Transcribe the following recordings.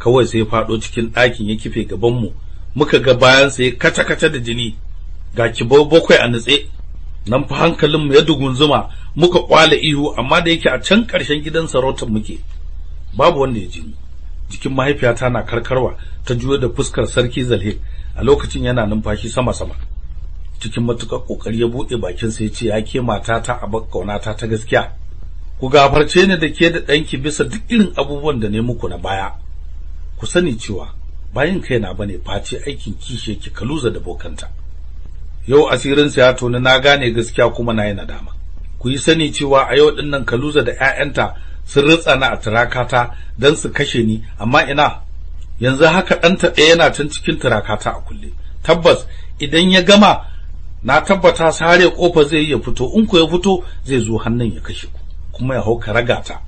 kawai sai ya faɗo cikin ɗakin ya kife gaban mu muka ga bayan sa ya kaca kaca da jini. Ga kibau bakwai a nutse. Nan fa hankalin mu ya dugunzuma. Muka kwala ihu amma da yake a can ƙarshen gidan sarautar muke. Babu wanda ya ji jikin mahaifiyata na karkarwa ta juyo da fuskar sarki zalhe a lokacin yana numfashi sama sama cikin matuƙar ƙoƙari ya buɗe bakin sa ya ce ya ke matata a bakkaunata ta gaskiya? Ku gafarce ni da ke da danki bisa duk irin abubuwan da ne muku na baya. Ku sani cewa bayin kaina ba ne face aikin kishe ki kaluza da bokanta. Yau asirin ya toni na gane gaskiya kuma na yi nadama. Ku yi sani cewa a yau ɗin nan kaluza da ƴaƴanta sun ritsa na a turakata don su kashe ni amma ina? Yanzu haka ɗanta ɗaya yana can cikin turakata a kulle. Tabbas idan ya gama na tabbata sare ƙofa zai ya fito in ku ya fito zai zo hannun ya kashe ku kuma ya hauka ragata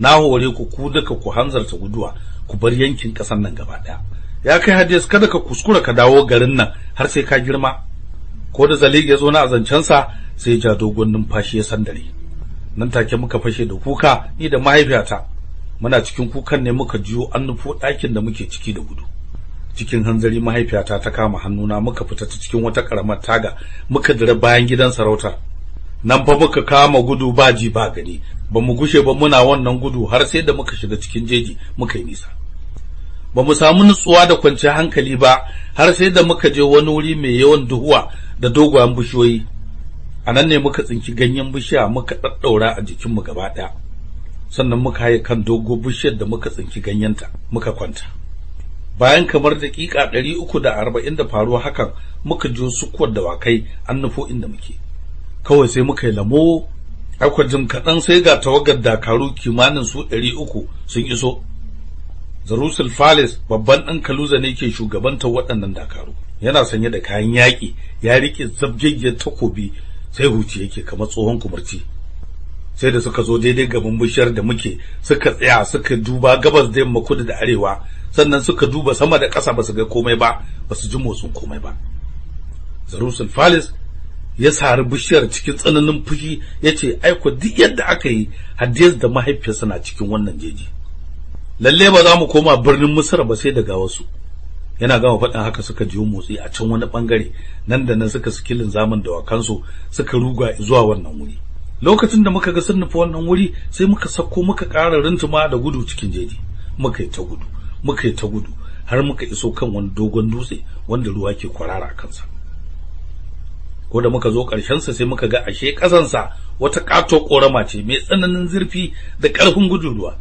na hore ku ku duka ku hanzarta guduwa ku bar yankin ƙasar nan gaba ɗaya. Ya kai hadis kada ka kuskura ka dawo garin nan har sai ka girma. Ko da zalig ya zo na azancensa sai ja dogon numfashi ya sandare. Nan take muka fashe da kuka ni da mahaifiyata. Muna cikin kukan ne muka jiyo an nufo ɗakin da muke ciki da gudu. Cikin hanzari mahaifiyata ta kama hannuna muka fita ta cikin wata karamar taga muka dira bayan gidan sarautar. Nan fa muka kama gudu ba ji ba gani. Ba mu gushe ba muna wannan gudu har sai da muka shiga cikin jeji muka yi nisa. Ba mu samu nutsuwa da kwanciyar hankali ba har sai da muka je wani wuri mai yawan duhuwa da dogayen bishiyoyi. A nan ne muka tsinki ganyen bishiya muka ɗaɗɗaura a jikinmu gaba ɗaya. Sannan muka haye kan dogo bishiyar da muka tsinki ganyenta muka kwanta. Bayan kamar daƙiƙa ɗari uku da arba'in da faruwa hakan muka jo sukuwar dawakai an nufo inda muke. Kawai sai muka yi lamo akwai jim kaɗan sai ga tawagar dakaru kimanin su ɗari uku sun iso. Zarusul falis babban ɗan kaluza ne ke shugabantar waɗannan dakaru. Yana sanye da kayan yaƙi ya riƙe zabgeggen takobi sai huci yake kamar tsohon kumurci sai da suka zo daidai gaban bishiyar da muke suka tsaya suka duba gabas da yamma kudu da arewa sannan suka duba sama da ƙasa ba su ga komai ba ba su ji motsin komai ba. Zarusul falis ya sari bishiyar cikin tsananin fushi ya ce aiko duk yadda aka yi hadiyar da mahaifiyarsa na cikin wannan jeji. Lalle ba za mu koma birnin misra ba sai daga wasu. Yana gama faɗin haka suka jiyo motsi a can wani ɓangare nan da nan suka sikilin zaman dawakansu suka ruga zuwa wannan wuri. Lokacin da muka ga sun nufi wannan wuri sai muka sako muka ƙara rintuma da gudu cikin jeji. Muka yi ta gudu muka yi ta gudu har muka iso kan wani dogon dutse wanda ruwa ke kwarara a kansa. Ko da muka zo sa sai muka ga ashe ƙasansa wata ƙato ƙorama ce mai tsananin zurfi da ƙarfin gudun ruwa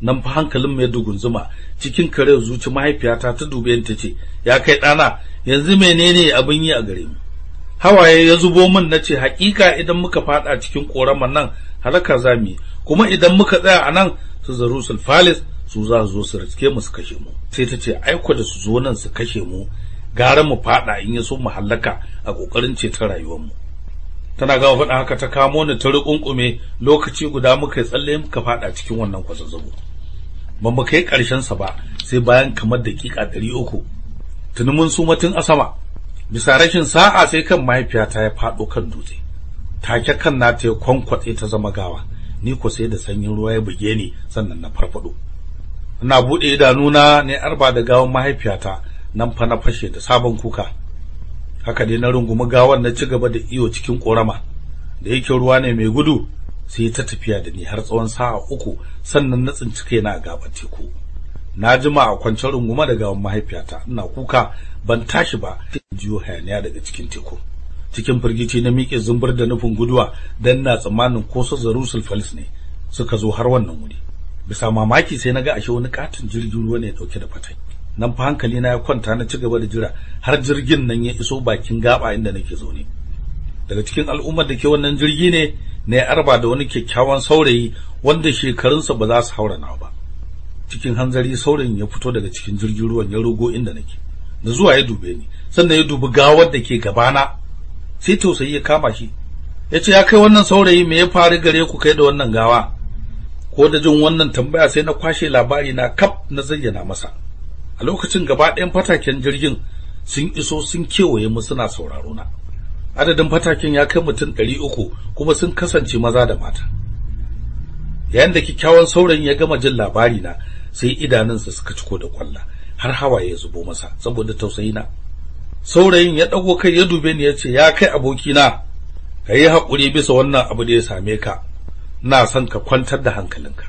nan fa hankalin mai dugunzuma cikin kare zuci mahaifiyata ta dube ta ce ya kai ɗana yanzu menene abin yi a gare mu? Hawaye ya zubo min na ce hakika idan muka fada cikin ƙoraman nan halaka zami kuma idan muka tsaya a nan su zarusul falis su za su zo su riske mu su kashe mu. Sai ta ce aiko da su zo nan su kashe mu gara mu fada in ya so mu hallaka a ƙoƙarin rayuwar mu. Tana gama faɗa haka ta kamo ni ta rukunkume lokaci guda muka tsalle muka fada cikin wannan kwazazzabo ba mu kai ƙarshen sa ba sai bayan kamar dakika ɗari uku. Tuni mun suma tun a sama. Bisa rashin sa'a sai kan mahaifiyata ya faɗo kan dutse. Take kan nata ya kwankwatse ta zama gawa. Ni ko sai da sanyin ruwa ya buge ni sannan na farfado ina buɗe idanuna ne arba da gawan mahaifiyata. Nan fa na fashe da sabon kuka. Haka dai na rungumi gawan na ci gaba da iyo cikin korama da yake ruwa ne mai gudu sai ta tafiya da ni har tsawon sa'a uku sannan na tsinci kaina a gaban teku. Na jima a kwance runguma da gawan mahaifiyata. Ina kuka ban tashi ba jiyo hayaniya daga cikin teku. Cikin firgici na miƙe zumbur da nufin guduwa dan na tsammanin ko su zarusul falis ne suka zo har wannan wuri. Bisa mamaki sai na ga ashe wani katin jirgin ruwa ne ɗauke da fatai. Nan fa hankali na ya kwanta na ci gaba da jira. Har jirgin nan ya iso bakin gaba inda nake zaune. Daga cikin al'ummar da ke wannan jirgi ne na ya arba da wani kyakkyawan saurayi wanda shekarunsa ba za su haura nawa ba. Cikin hanzari saurayin ya fito daga cikin jirgin ruwan ya rogo inda nake. Da zuwa ya dube ni sannan ya dubi gawar da ke gabana. Sai tausayi ya kama shi. Ya ce ya kai wannan saurayi me ya faru gare ku kai da wannan gawa? Ko da jin wannan tambaya sai na kwashe labari na kaf na zayyana masa. A lokacin gaba ɗayan fataken jirgin sun iso sun kewaye mu suna sauraro na. Adadin fataken ya kai mutum ɗari uku kuma sun kasance maza da mata. Yayin da kyakkyawan saurayin ya gama jin labari na sai idanunsa suka ciko da kwalla har hawaye ya zubo masa saboda tausayi na. Saurayin ya dago kai ya dube ni ya ce ya kai abokina ka yi haƙuri bisa wannan abu da ya same ka. Na son ka kwantar da hankalinka.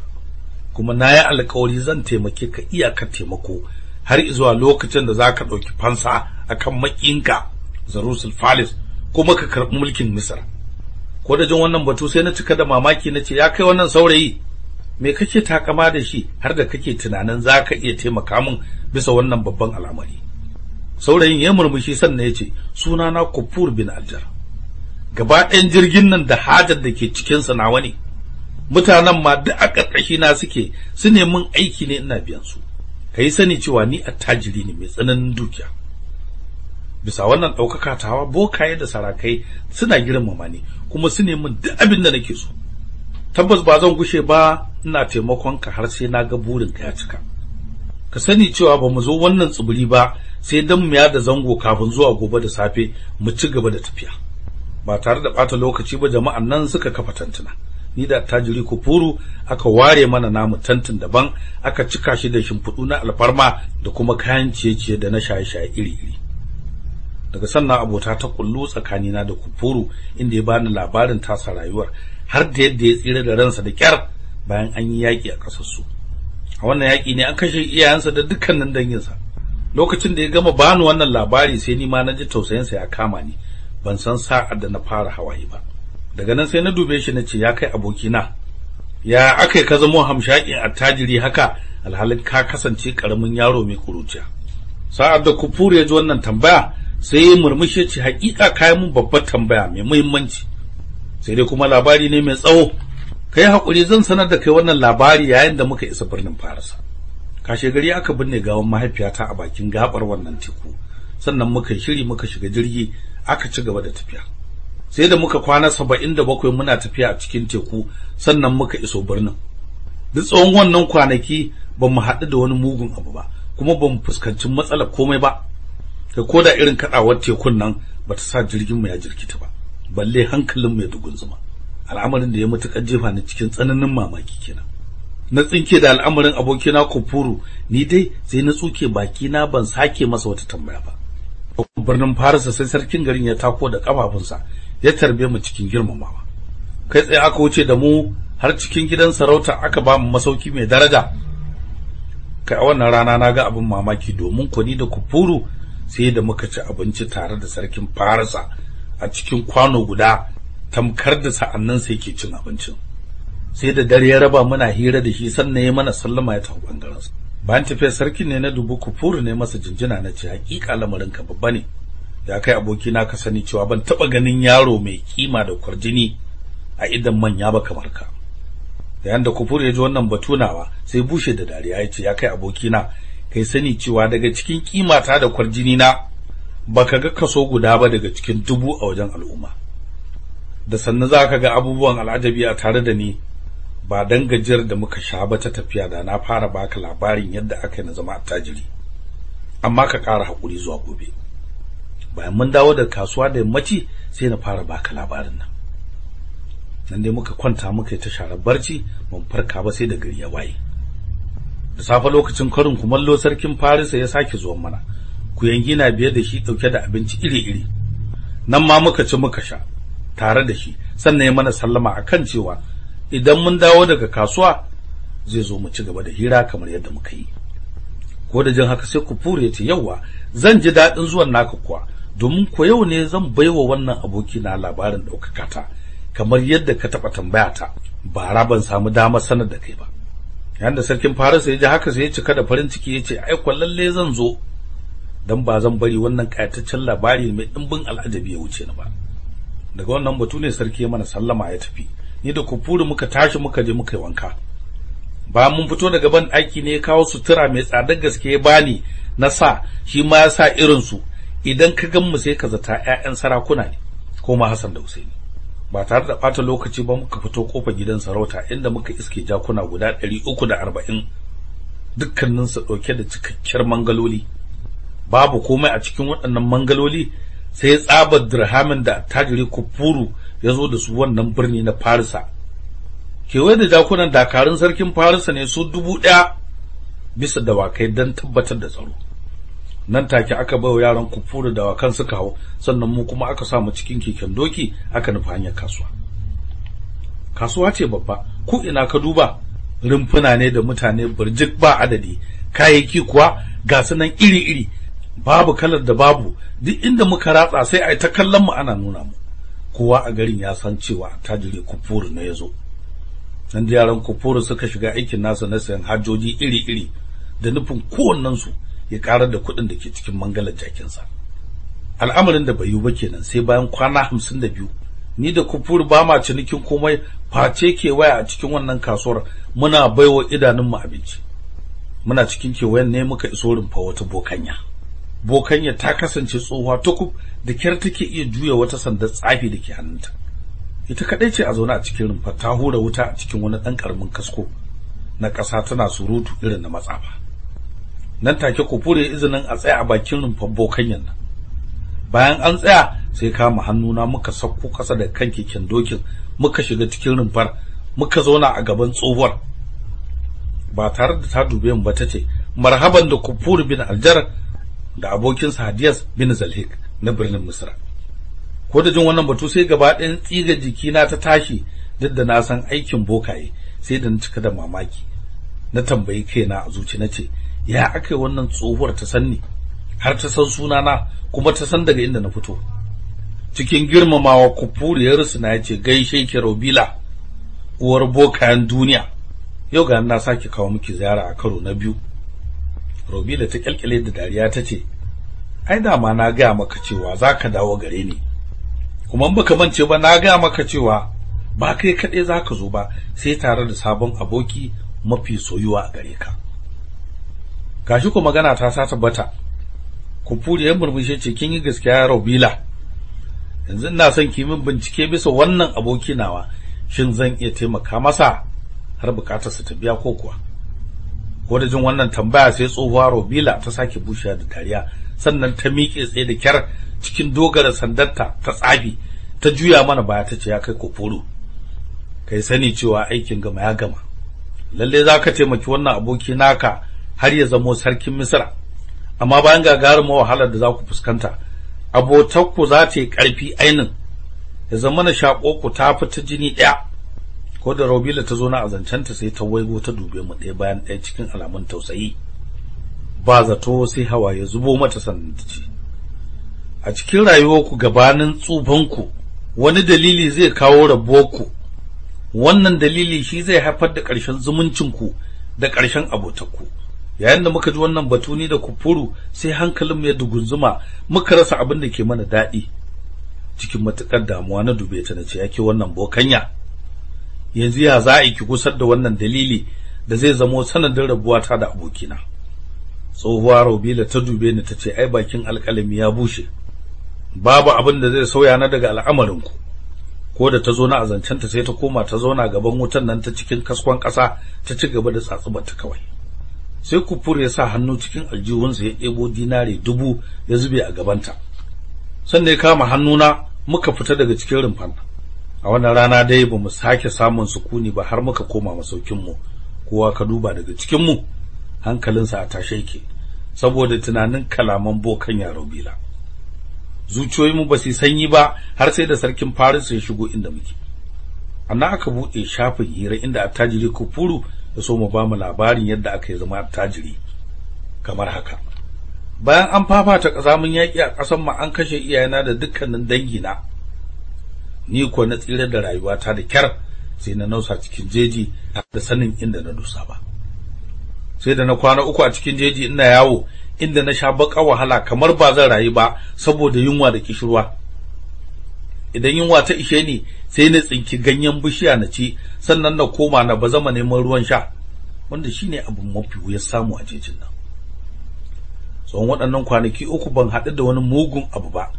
Kuma na yi alkawari zan taimake ka iyakar taimako har zuwa lokacin da za ka ɗauki fansa akan maƙinka zarusul falis kuma ka karɓi mulkin misra ko da jin wannan batu sai na cika da mamaki na ce ya kai wannan saurayi me kake takama da shi har da kake tunanin za ka iya taimaka min bisa wannan babban al'amari? Saurayin ya murmushi sannan ya ce sunana kufur bin aljar. Gaba ɗayan jirgin nan da hajar da ke cikinsa nawa ne. Mutanen ma duk a ƙarƙashi na suke su nemin aiki ne ina biyan su. Ka yi sani cewa ni attajiri ne mai tsananin dukiya. Bisa wannan ɗaukaka tawa bokaye da sarakai suna girmama ni kuma su nemin duk abin da nake so. Tabbas ba zan gushe ba ina taimakon ka har sai na ga burin ka ya cika. Ka sani cewa ba mu zo wannan tsibiri ba sai dan mu da zango kafin zuwa gobe da safe mu ci gaba da tafiya. Ba tare da bata lokaci ba jama'an nan suka kafa tantuna. Ni da tajiri kufuru aka ware mana namu tantin daban aka cika shi da shimfiɗu na alfarma da kuma kayan ciye-ciye da na shaye-shaye iri-iri. Daga sannan abota ta kullu tsakanina da kufuru inda ya bani labarin tasa rayuwar har da yadda ya tsira da ransa da kyar bayan an yi yaƙi a ƙasar su a wannan yaƙi ne an kashe iyayensa da dukkanin danginsa. Lokacin da ya gama bani wannan labari sai ni ma na ji tausayinsa ya kama ni. Ban san sa'ar da na fara hawaye ba. Daga nan sai na dube shi na ce ya kai abokina ya aka ka zamo hamshakin attajiri haka? Alhalin ka kasance ƙaramin yaro mai kuruciya sa'ad da kufur ya ji wannan tambaya sai ya murmushi ce hakika kai mun babbar tambaya mai muhimmanci. Sai dai kuma labari ne mai tsawo. Kai haƙuri zan sanar da kai wannan labari yayin da muka isa birnin Farisa kashe gari aka binne gawan mahaifiyata a bakin gabar wannan teku. Sannan muka shiri muka shiga jirgi aka ci gaba da tafiya. Sai da muka kwana saba'in da bakwai muna tafiya a cikin teku sannan muka iso birnin. Duk tsawon wannan kwanaki ba mu haɗu da wani mugun abu ba kuma ba mu fuskanci matsalar komai ba. Kai ko da irin kaɗawar tekun nan ba ta sa jirgin mu ya jirkita ba balle hankalin mu ya dugunzuma. Al'amarin da ya matuƙar jefa ni cikin tsananin mamaki kenan. Na tsinke da al'amarin abokina kufuru ni dai sai na tsuke baki na ban sake masa wata tambaya ba. Birnin Farisa sai sarkin garin ya tako da kafafunsa ya tarbe mu cikin girmamawa. Kai tsaye aka wuce da mu har cikin gidan sarauta aka ba mu masauki mai daraja. Kai a wannan rana na ga abin mamaki domin kwani da kufuru sai da muka ci abinci tare da sarkin Farisa a cikin kwano guda tamkar da sa'an nan sai ke cin abincin. Sai da dare ya raba muna hira da shi sannan ya mana sallama ya tafi ɓangaren bayan tafiyar sarkin ne na dubu kufuru ne masa jinjina na ce hakika lamarin ka babba ne. Ya kai aboki na ka sani cewa ban taba ganin yaro mai kima da kwarjini a idan manya ba kamar ka. Yayin da kufuru ya ji wannan batunawa sai bushe da dariya ya ce ya kai aboki na kai sani cewa daga cikin kimata da kwarjini na baka ga kaso guda ba daga cikin dubu a wajen al'umma. Da sannan za ka ga abubuwan al'ajabi a tare da ni ba dan gajiyar da muka sha ba ta tafiya da na fara baka labarin yadda aka yi na zama attajiri. Amma ka ƙara haƙuri zuwa gobe. Bayan mun dawo da kasuwa da yammaci sai na fara baka labarin nan. Nan dai muka kwanta muka yi ta sharar barci ban farka ba sai da gari ya waye. Da safe lokacin karin kumallo sarkin farisa ya sake zuwan mana. Ku yangi na biye da shi ɗauke da abinci iri-iri. Nan ma muka ci muka sha tare da shi. Sannan ya mana sallama akan cewa idan mun dawo daga kasuwa zai zo mu ci gaba da hira kamar yadda muka yi. Ko da jin haka sai ku fure ce yawa zan ji daɗin zuwan naka kuwa. Domin ko yau ne zan baiwa wannan aboki na labarin ɗaukaka ta kamar yadda ka taɓa tambaya ta bara ban samu damar sanar da kai ba. Yayin da sarkin Farisa ya ji haka sai ya cika da farin ciki ya ce ai lalle zan zo. Dan ba zan bari wannan kayataccen labari mai dimbin al'ajabi ya wuce ni ba. Daga wannan batu ne sarki ya mana sallama ya tafi. Ni da kufuru muka tashi muka je muka yi wanka. Ba mun fito daga ban ɗaki ne ya kawo sutura mai tsadar gaske ya bani na sa shi ma ya sa irin su idan ka gan mu sai ka zata ƴaƴan sarakuna ne ko ma Hassan da Husaini. Ba tare da ɓata lokaci ba muka fito ƙofar gidan sarauta inda muka iske jakuna guda ɗari uku da arba'in dukkanin su ɗauke da cikakkiyar mangaloli. Babu komai a cikin waɗannan mangaloli sai tsabar dirhamin da tajiri kufuru ya zo da su wannan birni na Farisa. Kewaye da jakunan dakarun sarkin Farisa ne su dubu ɗaya bisa dawakai don tabbatar da tsaro. Nan take aka bawa yaran kufuru dawakan suka hau sannan mu kuma aka samu cikin keken doki aka nufi hanyar kasuwa. Kasuwa ce babba ko ina ka duba rumfuna ne da mutane burjik ba adadi kayayyaki kuwa ga su nan iri-iri babu kalar da babu duk inda muka ratsa sai a ta kallon mu ana nuna mu. Kowa a garin ya san cewa tajiri kufuru ne ya zo nan da yaran kufuru suka shiga aikin nasa na sayan hajoji iri-iri da nufin kowannen su ya karar da kuɗin da ke cikin mangalar jakinsa. Al'amarin da bai yi ba kenan sai bayan kwana hamsin da biyu ni da kufuru ba ma cinikin komai face ke waya a cikin wannan kasuwar muna baiwa idanunmu abinci. Muna cikin kewayen ne muka iso rumfa wata bokanya. Bokanya ta kasance tsohuwa tukub da kyar take iya juya wata sandar tsafi da ke hannunta. Ita kadai ce a zaune a cikin rumfa ta hura wuta a cikin wani dan ƙaramin kasko. Na ƙasa tana surutu irin na matsafa nan take kufure izinin a tsaya a bakin rumfar bokanyan nan bayan an tsaya sai kama hannuna muka sauko ƙasa da kan keken dokin muka shiga cikin rumfar muka zauna a gaban tsohuwar. Ba tare da ta dube mu ba tace marhaban da kufur bin aljar da abokinsa hadiyas bin zalhik na birnin misra. Ko da jin wannan batu sai gaba ɗayan tsiga jikina ta tashi duk da na san aikin bokaye sai da na cika da mamaki. Na tambayi kaina a zuci na ce ya aka wannan tsohuwar ta sanni har ta san sunana kuma ta san daga inda na fito. Cikin girmamawa kufuriyar na ya ce gaishe ki robila uwar bokayen duniya. Yau ga na sake kawo miki ziyara a karo na biyu. Robila ta kyalkyale da dariya ta ce ai dama na gaya maka cewa za ka dawo gare ni. Kuma baka mance ba na gaya maka cewa ba kai kaɗai za ka zo ba sai tare da sabon aboki mafi soyuwa a gare ka. Gashi ko magana ta sa tabbata. Kufuri ya murmushe ce kin yi gaskiya robila yanzu ina son ki min bincike bisa wannan aboki nawa. Shin zan iya taimaka masa har buƙatar sa ta biya ko kuwa? Ko da jin wannan tambaya sai tsohuwa Robila ta sake bushiya da dariya. Sannan ta miƙe tsaye da kyar cikin dogara sandarta ta tsabi ta juya mana baya ta ce ya kai kofuru kai sani cewa aikin gama ya gama. Lalle za ka taimaki wannan aboki naka har ya zamo sarkin Misra amma bayan gagarumin wahalar da za ku fuskanta abotarku za ta yi ƙarfi ainin. Ya zama na shaƙo ta fita jini ɗaya. Ko da Robila ta zo na azancanta sai ta waigo ta dube mu ɗaya bayan ɗaya cikin alamun tausayi. Ba zato sai hawa ya zubo mata sannan ta ce a cikin rayuwarku gabanin tsufanku wani dalili zai kawo rabuwarku. Wannan dalili shi zai haifar da ƙarshen zumuncinku da ƙarshen abotarku. Yayin da muka ji wannan batu ni da kufuru sai hankalinmu ya dugunzuma muka rasa abin da ke mana daɗi. Cikin matuƙar damuwa na dube ta nace yake wannan bokanya? Yanzu ya za a ki kusar da wannan dalili da zai zamo sanadin rabuwata da abokina? Tsohuwa Robila ta dube ni tace ai bakin alƙalami ya bushe. Babu abin da zai sauya na daga al'amarin ku ko da ta zo na azancanta sai ta koma ta zauna gaban wutan nan ta cikin kaskon ƙasa ta ci gaba da tsatsubar ta kawai. Sai kufur ya sa hannu cikin aljihunsa ya ɗebo dinare dubu ya zube a gabanta. Sannan ya kama hannuna muka fita daga cikin rumfan a wannan rana dai ba mu sake samun sukuni ba har muka koma masaukinmu. Kowa ka duba daga cikinmu hankalinsa a tashe yake saboda tunanin kalaman bokan yaro bila. Zuciyoyinmu ba su sanyi ba har sai da sarkin Faris ya shigo inda muke. Annan aka buɗe shafin hira inda attajiri kufuru ya so mu ba mu labarin yadda aka yi zama attajiri kamar haka. Bayan an fafata kazamin yaƙi a ƙasar mu an kashe iyayena da dukkanin dangina. Ni ko na tsira da rayuwata da kyar sai na nausa cikin jeji da sanin inda na dusa ba. Sai da na kwana uku a cikin jeji ina yawo inda na sha baka wahala kamar ba zan rayu ba saboda yunwa da kishirwa idan yunwa ta ishe ni sai na tsinki ganyen bishiya na ci sannan na koma na bazama neman ruwan sha. Wanda shine abin mafi wuyar samu a jejin nan. Tsawon waɗannan kwanaki uku ban haɗu da wani mugun abu ba.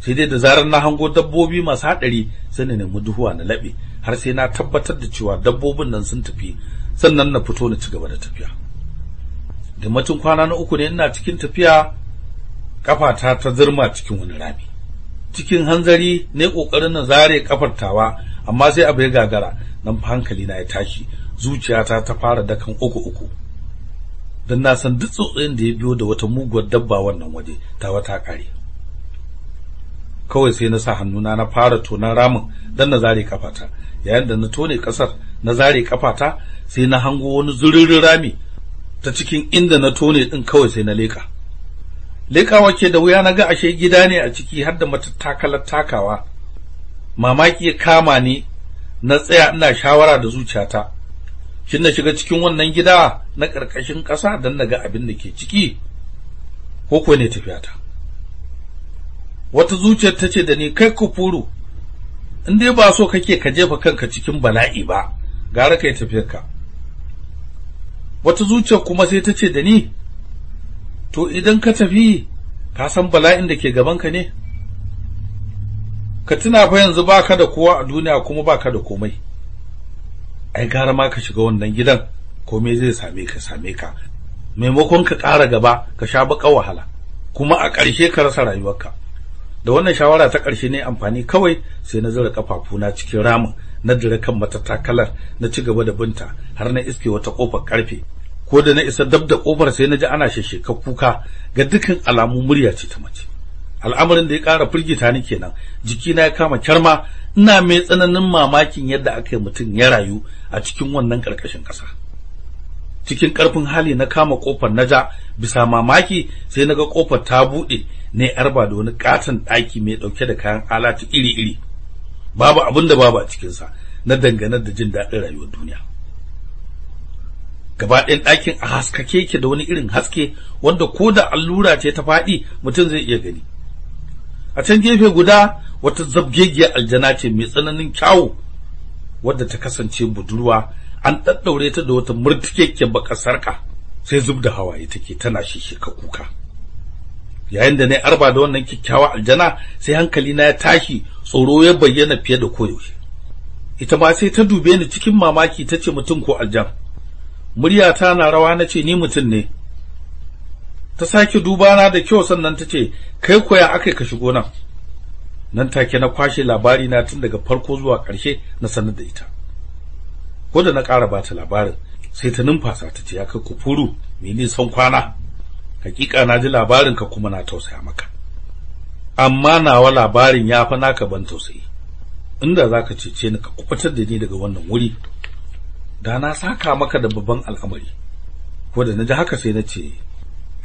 Sai dai da zarar na hango dabbobi masu haɗari sai na nemi duhuwa na laɓe har sai na tabbatar da cewa dabbobin nan sun tafi sannan na fito na ci gaba da tafiya. Da matun kwana na uku ne ina cikin tafiya kafata ta zurma cikin wani rami. Cikin hanzari ne ƙoƙarin na zare kafar tawa amma sai abu ya gagara nan fa hankali na ya tashi zuciyata ta fara dakan uku uku. Don na san duk tsotsayin da ya biyo da wata muguwar dabba wannan waje ta wata kare kawai sai na sa hannuna na fara tonan ramin dan na zare kafata yayin da na tone ƙasar na zare kafata sai na hango wani zuririn rami ta cikin inda na tone din kawai sai na leka lekawa ke da wuya na ga ashe gida ne a ciki har da matattakalar takawa. Mamaki ya kama ni na tsaya ina shawara da zuciyata. Shin na shiga cikin wannan gida na ƙarƙashin ƙasa don na ga abin da ke ciki ko kuwa ne tafiyata? Wata zuciyar ta ce da ni kai kufuru in dai ba so kake ka jefa kanka cikin bala'i ba gara kai tafiyarka. Wata zuciyar kuma sai ta ce da ni to idan ka tafi ka san bala'in da ke gabanka ne? Ka tuna fa yanzu baka da kowa a duniya kuma baka da komai. Ai gara ma ka shiga wannan gidan komai zai same ka same ka. Maimakon ka ƙara gaba ka sha baka wahala kuma a ƙarshe ka rasa rayuwarka. Da wannan shawara ta ƙarshe ne amfani kawai sai na zura kafafuna cikin ramin na dire kan matatakalar na ci gaba da binta har na iske wata ƙofar ƙarfe ko da na isa dab da ƙofar sai na ji ana shesheka kuka ga dukkan alamu murya ce ta mace. Al'amarin da ya ƙara firgita ni kenan. Jikina ya kama kyarma. Ina mai tsananin mamakin yadda aka yi mutum ya rayu a cikin wannan ƙarƙashin ƙasa. Cikin ƙarfin hali na kama ƙofar na ja bisa mamaki sai na ga ta buɗe ne arba da wani katon ɗaki mai ɗauke da kayan alatu iri-iri. Babu abin da babu a cikinsa na dangane da jin daɗin rayuwar duniya. Gaba ɗayan ɗakin a haskake yake da wani irin haske wanda ko da allura ce ta faɗi mutum zai iya gani. A can gefe guda wata zabgegiyar aljana ce mai tsananin kyawu wadda ta kasance budurwa. An ɗaɗɗaure ta da wata murtukekke baka sarka sai zub da hawaye take tana shishika kuka. Yayin da na arba da wannan kyakkyawa aljana sai hankali na ya tashi tsoro ya bayyana fiye da koyaushe. Ita ma sai ta dube ni cikin mamaki ta ce mutum ko aljan? Muryata na rawa na ce ni mutum ne. Ta sake duba na da kyau sannan ta ce kai koya akai ka shigo nan? Nan take na kwashe labari na tun daga farko zuwa ƙarshe na sanar da ita. Ko da na ƙara ba ta labarin sai ta numfasa ta ce ya kai kufuru me nisan kwana? Hakika na ji labarin ka kuma na tausaya maka. Amma nawa labarin ya fa naka ban tausayi. Inda zaka cece ni ka kuɓutar da ni daga wannan wuri. Da na saka maka da babban al'amari. Ko da na ji haka sai na ce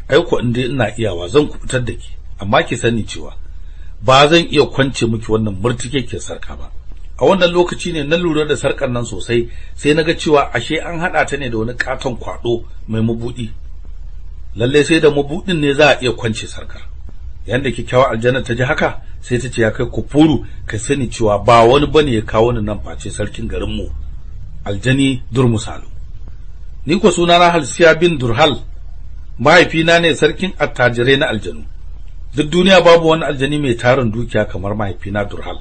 ai ko in dai ina iyawa zan kuɓutar da ki amma ki sani cewa ba zan iya kwance miki wannan murtike sarka ba. A wannan lokaci ne na lura da sarkar nan sosai sai na ga cewa ashe an hada ta ne da wani katon kwado mai mabudi lalle sai da mabudin ne za a iya kwance sarkar yanda kikkiawa aljanna ta ji haka sai ta ce ya kai kufuru ka sani cewa ba wani ba ne ya kawo ni nan face sarkin garin mu aljani durmusalu. Ni ko sunana halsiya bin durhal mahaifina ne sarkin attajirai na aljanu. Duk duniya babu wani aljani mai tarin dukiya kamar mahaifina durhal.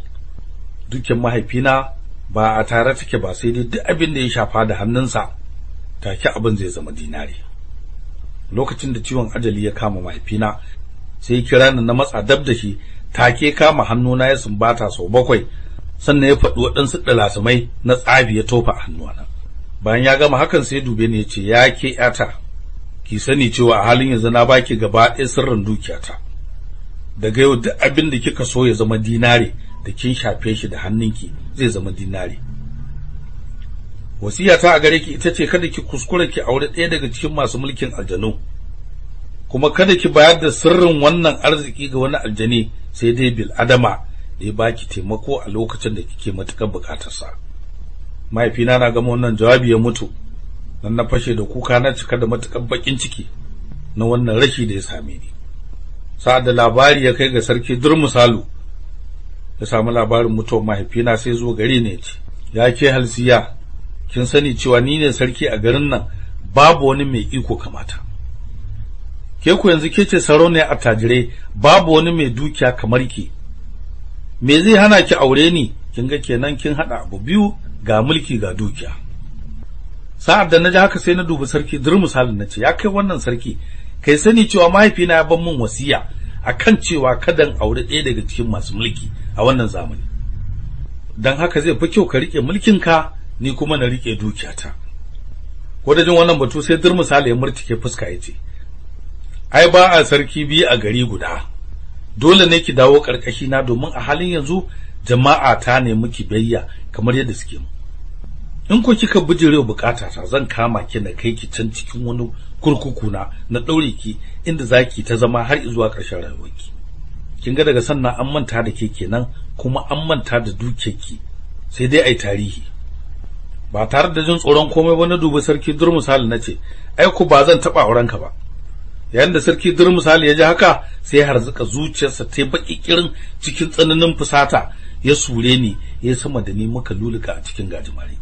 Dukiyar mahaifina ba a tare take ba sai dai duk abin da ya shafa da hannunsa take abin zai zama dinari. Lokacin da ciwon ajali ya kama mahaifina sai kira ni na matsa dab da shi take kama hannuna ya sumbata sau bakwai sannan ya faɗi waɗansu ɗalasumai na tsabi ya tofa a hannuwana. Bayan ya gama hakan sai dube ni ya ce ya ke yata ki sani cewa a halin yanzu na baki gaba ɗaya sirrin dukiyata. Daga yau duk abin da kika so ya zama dinare da kin shafe shi da hannunki zai zama dinare. Wasiyata a gare ki ita ce kada ki kuskura ki aure ɗaya daga cikin masu mulkin aljanu. Kuma kada ki bayar da sirrin wannan arziki ga wani aljani sai dai bil adama da ya baki taimako a lokacin da kike matuƙar bukatarsa mahaifina na gama wannan jawabi ya mutu nan na fashe da kuka na cika da matuƙar bakin ciki na wannan rashi da ya same ni. Sa'ad da labari ya kai ga sarki durmusalu ya samu labarin mutuwar mahaifina sai zo gare ne ce ya ke halsiya kin sani cewa ni ne sarki a garin nan babu wani mai iko kamata. Ke ku yanzu ke ce sarauniya attajirai babu wani mai dukiya kamar ki. Me zai hana ki aure ni? Kin ga kenan kin hada abu biyu ga mulki ga dukiya. Sa'ad da na ji haka sai na dubi sarki dur misalin nace ya kai wannan sarki kai sani cewa mahaifina ya ban min wasiya akan cewa kadan aure ɗaya daga cikin masu mulki a wannan zamani. Dan haka zai fi kyau ka riƙe mulkin ka ni kuma na riƙe dukiyata. Ko da jin wannan batu sai dur misali ya murtike fuska ya ce ai ba a sarki biyu a gari guda. Dole ne ki dawo karkashi na domin a halin yanzu jama'a ta ne miki biyayya kamar yadda suke mu. In ko kika bijire buƙata ta zan kama ki na kai ki can cikin wani kurkuku na na daure ki inda zaki ta zama har zuwa ƙarshen rayuwarki. Kin ga daga sannan an manta da ke kenan kuma an manta da dukiyarki sai dai ai tarihi. Ba tare da jin tsoron komai ba na dubi sarki dur misali nace ai ku ba zan taba aurenka ba. Yayin da sarki dur misali ya ji haka sai harzuka zuciyarsa ta baki kirin cikin tsananin fusata. Ya sure ni ya sama da ni muka luluka a cikin gajimare.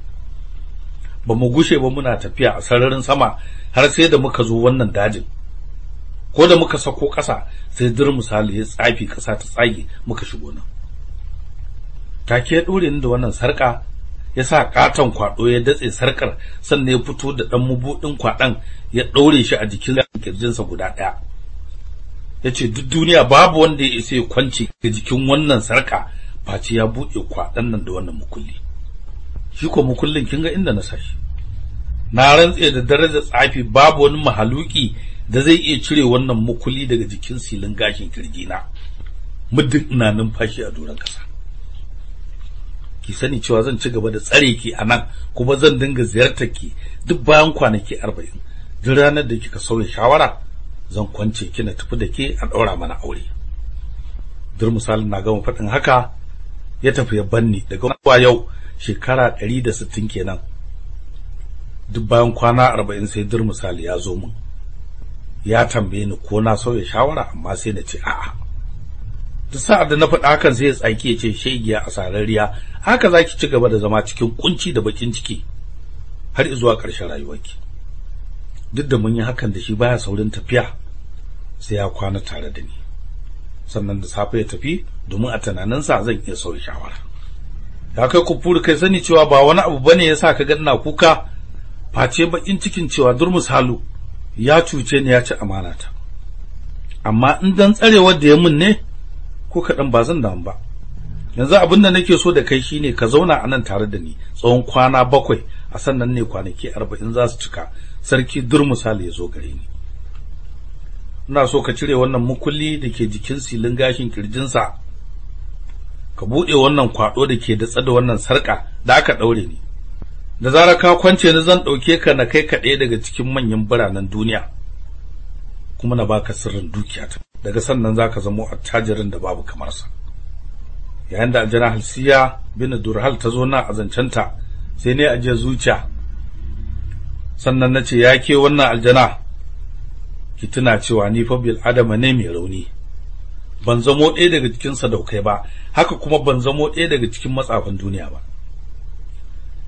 Ba mu gushe ba muna tafiya a sararin sama har sai da muka zo wannan dajin. Ko da muka sako ƙasa sai dur misali ya tsafi ƙasa ta tsage muka shigo nan. Take ya dore ni da wannan sarka ya sa katon kwado ya datse sarkar sannan ya fito da dan mubudin kwadan ya daure shi a jikin kirjinsa guda ɗaya ya ce duk duniya babu wanda ya isa ya kwance ga jikin wannan sarka face ya buɗe kwadan nan da wannan mukulli. Shi ko mukullin kin ga inda na sashi na rantse da darajar tsafi babu wani mahaluki da zai iya cire wannan mukulli daga jikin silin gashin kirjina muddin ina numfashi a doron kasa ki sani cewa zan ci gaba da tsare ki a nan kuma zan dinga ziyartar ki duk bayan kwanaki arba'in. Duk ranar da kika sauya shawara zan kwance ki na tafi da ke a ɗaura mana aure. Dur misalin na gama faɗin haka ya tafi ya banni daga wa yau shekara ɗari da sittin kenan. Duk bayan kwana arba'in sai dur misali ya zo min ya tambaye ni ko na sauya shawara amma sai na ce a'a. Duk sa'ad da na faɗa hakan sai ya tsaki ya ce shegiya a sarariya haka zaki ci gaba da zama cikin kunci da bakin ciki har zuwa ƙarshen rayuwarki. Duk da mun yi hakan da shi baya saurin tafiya sai ya kwana tare da ni. Sannan da safe ya tafi domin a tunaninsa zan iya sauya shawara. Ya kai ku furu kai sani cewa ba wani abu ba ne yasa ka ga ina kuka face bakin cikin cewa durmus halu ya cuce ni ya ci amanata. Amma in dan tsarewar da ya mun ne ko kaɗan ba zan damu ba. Yanzu abin da nake so da kai shine ka zauna a nan tare da ni tsawon kwana bakwai a sannan ne kwanaki arba'in za su cika. Sarki dur misali ya zo gare ni. Ina so ka cire wannan mukulli da ke jikin silin gashin kirjinsa. Ka buɗe wannan kwaɗo da ke datsa da wannan sarƙa da aka ɗaure ni. Da zarar ka kwance ni zan ɗauke ka na kai ka ɗaya daga cikin manyan biranen duniya. Kuma na baka sirrin dukiyata. Daga sannan zaka zamo attajirin da babu kamar sa yayin da aljana halsiya bin durhal ta zo na azancanta sai ne aje zuciya. Sannan nace ya ke wannan aljana? Ki tuna cewa ni fa bil adama ne mai rauni. Ban zamo ɗaya daga cikin sadaukai ba haka kuma ban zamo ɗaya daga cikin matsafin duniya ba.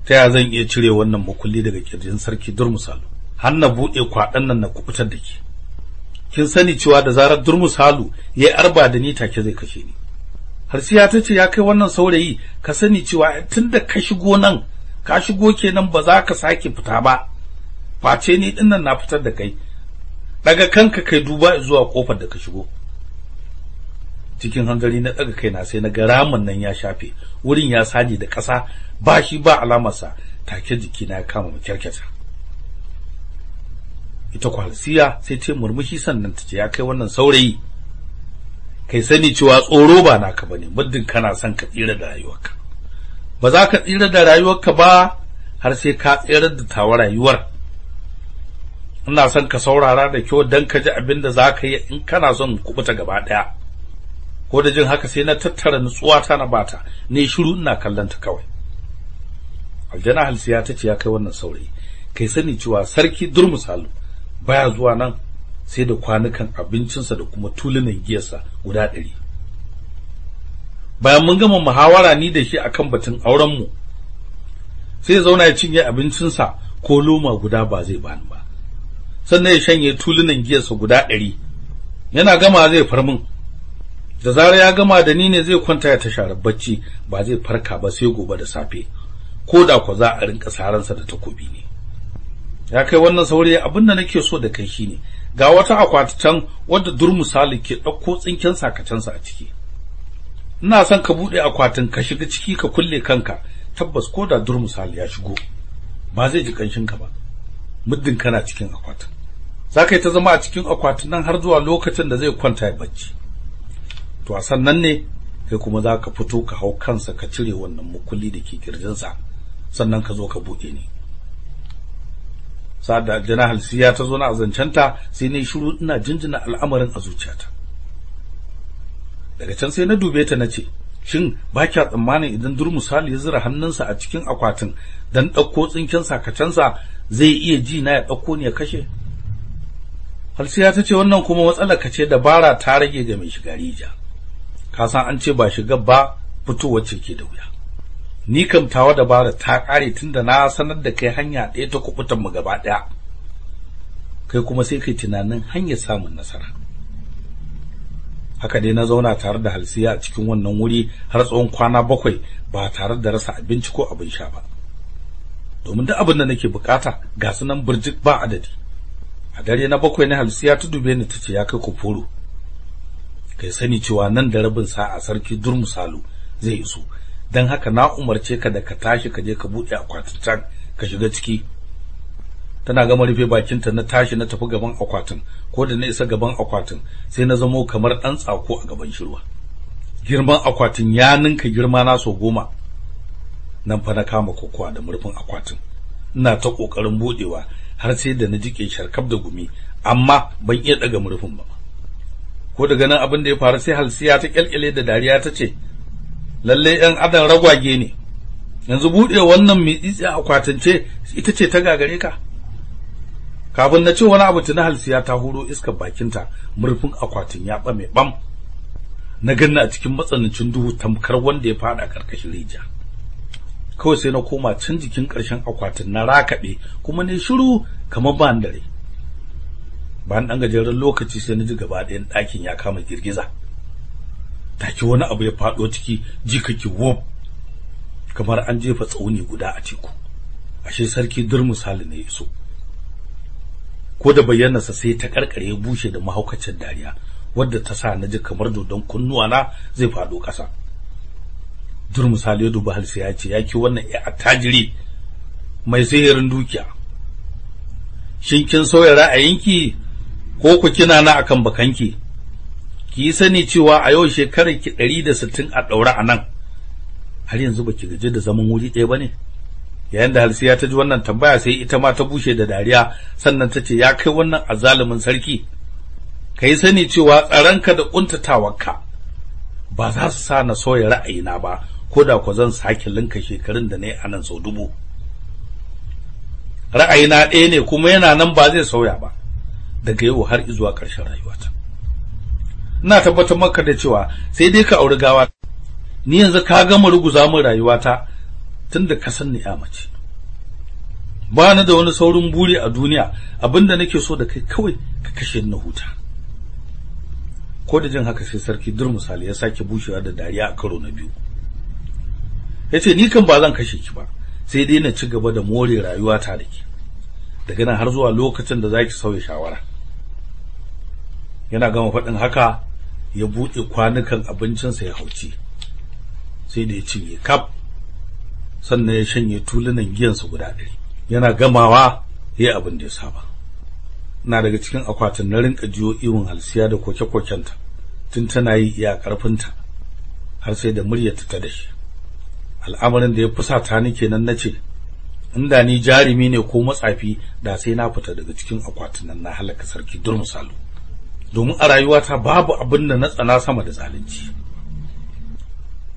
Ta ya zan iya cire wannan makulli daga ƙirjin sarki durmusalu har na buɗe kwaɗan nan na kuɓutar da ke. Kin sani cewa da zarar durmusalu ya arba da ni take zai kashe ni. Harsiya ta ce ya kai wannan saurayi ka sani cewa tunda ka shigo nan ka shigo kenan ba za ka sake fita ba. Face ni ɗin nan na fitar da kai. Daga kanka kai duba zuwa ƙofar da ka shigo. Cikin hanzari na daga kaina sai na ga ramin nan ya shafe. Wurin ya saje da ƙasa. Ba shi ba alamarsa. Take jikina ya kama makyarkyata ita kwalsiya sai ta murmushi sannan ta ce ya kai wannan saurayi kai sani cewa tsoro ba naka ba ne muddin kana son ka tsira da rayuwarka. Ba za ka tsira da rayuwarka ba har sai ka tsira da tawa rayuwar. Ina son ka saurara da kyau dan ka ji abin da za ka yi in kana son kubuta gaba ɗaya ko da jin haka sai na tattara nutsuwa ta na bata ne shiru ina kallon ta kawai. Aljana halsiya ta ce ya kai wannan saurayi kai sani cewa sarki durmusalu baya zuwa nan sai da kwanukan abincinsa da kuma tulunan giyarsa guda ɗari. Bayan mun gama muhawara ni da shi akan batun aurenmu sai ya zauna ya cinye abincinsa ko loma guda ba zai bani ba. Sannan ya shanye tulunan giyarsa guda ɗari. Yana gama zai far min da zarar ya gama da ni ne zai kwanta ya tashar bacci ba zai farka ba sai gobe da safe. Ko da ko za a rinka saransa da takobi ne. Ya kai wannan saurayi abin da nake so da kai shine ga wata akwati can wadda durmusali ke ɗauko tsinken sakacensa a ciki. Ina son ka buɗe akwatin ka shiga ciki ka kulle kanka. Tabbas ko da durmusali ya shigo ba zai ji kanshin ka ba muddin kana cikin akwatin. Za ka yi ta zama a cikin akwatin nan har zuwa lokacin da zai kwanta ya bacci. To a sannan ne kai kuma za ka fito ka hau kansa ka cire wannan mukulli da ke kirjinsa sannan ka zo ka buɗe ni. Sa'ad da aljana halsiya ta zo na azancanta sai yi shiru ina jinjina al'amarin a zuciyata. Daga can sai na dube ta na ce shin ba kya tsammanin idan dur misali ya zura hannunsa a cikin akwatin dan ɗauko tsinken sakacensa zai iya ji na ya ɗauko ni ya kashe? Halsiya ta ce wannan kuma matsalar ka ce dabara ta rage ga mai shiga rija. Ka san an ce ba shiga ba fitowar ce ke da wuya. Ni kam tawa dabara ta kare tunda na sanar da kai hanya ɗaya ta kubutan mu gaba ɗaya. Kai kuma sai kai tunanin hanyar samun nasara. Haka dai na zauna tare da halsiya a cikin wannan wuri har tsawon kwana bakwai ba tare da rasa abinci ko abin sha ba. Domin duk abin da nake buƙata ga su nan burjik ba adadi. A dare na bakwai na halsiya ta dube ni tace ya kai ku furo kai sani cewa nan da rabin sa'a sarki durmusalu zai iso. Dan haka na umarce ka da ka tashi ka je ka buɗe akwatin can ka shiga ciki tana gama rufe bakinta na tashi na tafi gaban akwatin. Ko da na isa gaban akwatin sai na zamo kamar ɗan tsako a gaban shirwa girman akwatin ya ninka girma na so goma. Nan fa na kama kokowa da murfin akwatin. Ina ta ƙoƙarin budewa har sai da na jike sharkaf da gumi amma ban iya daga murfin ba. Ko daga nan abin da ya faru sai halsiya ta kyalkyale da dariya ta ce lalle yan adam ragwage ne. Yanzu buɗe wannan mitsitsi akwatin ce ita ce ta gagare ka. Kafin na ce wani abu tuna halsiya ta huro iskar bakinta murfin akwatin ya ɓame ɓam. Na ganna a cikin matsanancin duhu tamkar wanda ya fada ƙarƙashin rija kawai sai na koma can jikin ƙarshen akwatin na rakaɓe kuma ne shiru kamar ban dare bayan ɗan gajeren lokaci sai na ji gaba ɗayan ɗakin ya kama girgiza. Take wani abu ya faɗo ciki jikaki wob kamar an jefa tsauni guda a teku. Ashe sarki durmusali ne ya so ko da bayyanarsa sai ta karkare ya bushe da mahaukacin dariya wadda ta sa na ji kamar dodon kunnuwa na zai faɗo ƙasa. Dur misali duba halsa ya ce yaki wannan ya attajiri mai sihirin dukiya. Shin kin sauya ra'ayinki ko ku kina na akan bakanki? Ki sani cewa a yau shekarar ki 160 a daura a nan. Har yanzu baki gaji da zaman wuri ɗaya ba ne yayin da halsiya ta ji wannan tambaya sai ita ma ta bushe da dariya sannan ta ce ya kai wannan azalumin sarki ka yi sani cewa tsaronka da ƙuntatawarka ba za su sa na soya ra'ayina ba ko da ku zan sake linka shekarun da na yi a nan sau dubu. Ra'ayina ɗaya ne kuma yana nan ba zai sauya ba daga yau har zuwa ƙarshen rayuwata. Ina tabbatar maka da cewa sai dai ka auri gawa. Ni yanzu ka gama ruguza min rayuwata tunda ka san ni mace. Ba ni da wani saurin buri a duniya abin da nake so da kai kawai ka kashe ni na huta. Ko da jin haka sai sarki durmusali ya sake bushewa da dariya a karo na biyu. Yace ni kan ba zan kashe ki ba sai dai na ci gaba da more rayuwata da ke. Daga nan har zuwa lokacin da zaki sauya shawara. Yana gama faɗin haka ya buɗe kwanukan abincinsa ya hauci sai da ya cinye kaf. Sannan ya shanye tulunan giyansa guda ɗari. Yana gamawa ya abin da ya saba. Na daga cikin akwatin na rinka jiyo iwon halsiya da koke-kokenta tun tana yi iya ƙarfinta har sai da muryarta ta dashi al'amarin da ya fusata ni kenan nace inda ni jarumi ne ko matsafi da sai na fita daga cikin akwatin nan na halaka sarki durmusalu. Domin a rayuwata babu abin da na tsana sama da zalunci.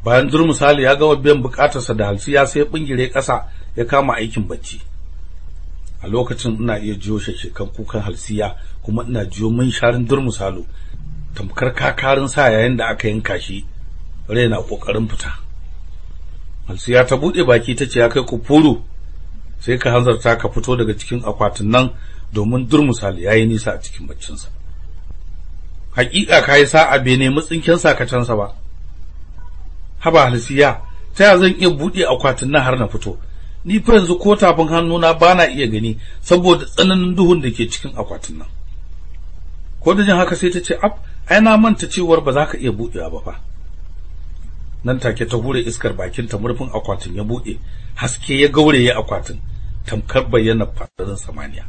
Bayan durmusali ya gama biyan bukatarsa da halsiya sai bingire ƙasa ya kama aikin bacci. A lokacin ina iya jiyo shekan kukan halsiya kuma ina jiyo mun sharin durmusalu tamkar kakarin sa yayin da aka yanka shi raina ƙoƙarin fita. Halsiya ta buɗe baki tace ya kai ku furu sai ka hanzarta ka fito daga cikin akwatin nan domin durmusali yayi nisa a cikin baccinsa. Hakika kai sa'a bai nemi tsinken sakatansa ba. Haba halsiya ta ya zan iya buɗe akwatin nan har na fito? Ni fa yanzu ko tafin hannuna bana iya gani saboda tsananin duhun da ke cikin akwatin nan. Ko da jin haka sai ta ce ab ai na manta cewar ba za ka iya buɗewa ba fa. Nan take ta hure iskar bakin ta murfin akwatin ya buɗe haske ya gauraye akwatin tamkar bayyana fadarin samaniya.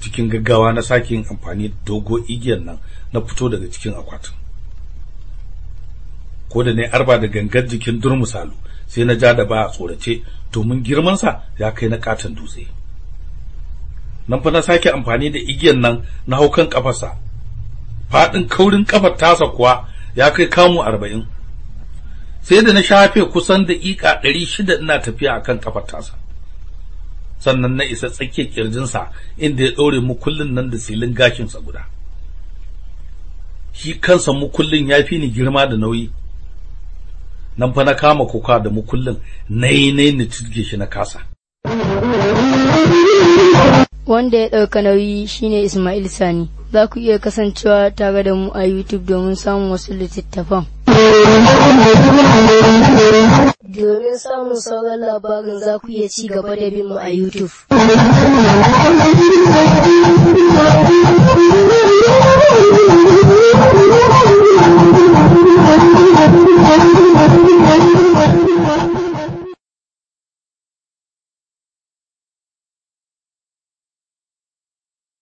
Cikin gaggawa na sake yin amfani dogo igiyar nan na fito daga cikin akwatin. Ko da ne arba da gangar jikin durmusalu sai na ja da ba a tsorace domin girmansa ya kai na katon dutse. Nan fa na sake amfani da igiyar nan na haukan kafarsa faɗin kaurin kafar tasa kuwa ya kai kamu arba'in. Sai da na shafe kusan da ika ɗari shida ina tafiya akan kafar tasa. Sannan na isa tsakiyar kirjinsa inda ya ɗaure mukullin nan da silin gashinsa guda. Shi kansa mukullin ya fi ni girma da nauyi. Nan fa na kama kuka da mukullin na yi na yi shi na kasa Wanda ya ɗauka nauyi shine Ismail Sani. Za ku iya kasancewa tare da mu a YouTube domin samun wasu littattafan. Domin samun sauran labarin za ku iya ci gaba da bin mu a YouTube.